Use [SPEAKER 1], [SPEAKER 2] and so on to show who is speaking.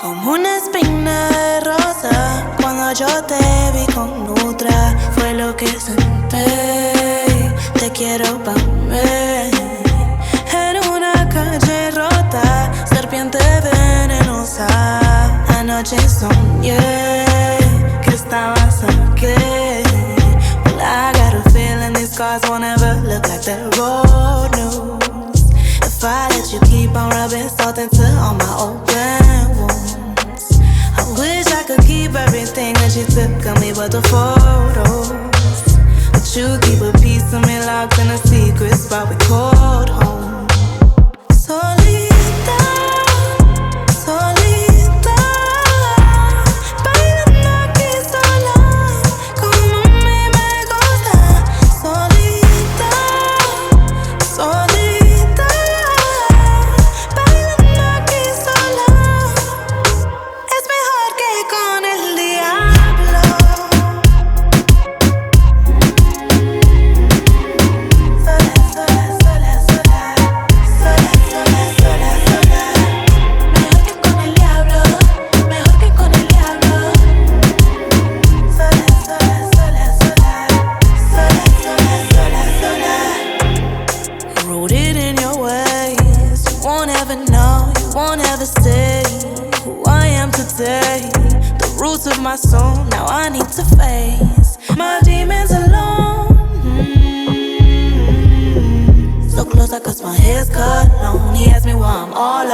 [SPEAKER 1] Como una espina de rosa cuando yo te vi con otra fue lo que sentí. Te quiero pa' mí. En una calle rota, serpiente venenosa. Anoche soñé que estabas aquí. Well, I got a feeling these scars won't ever look like the road news. If I let you keep on rubbing salt into she took of me was a photo. Roots of my soul, now I need to face my demons alone. Mm. So close, I cause my hair's cut long. He asked me why I'm all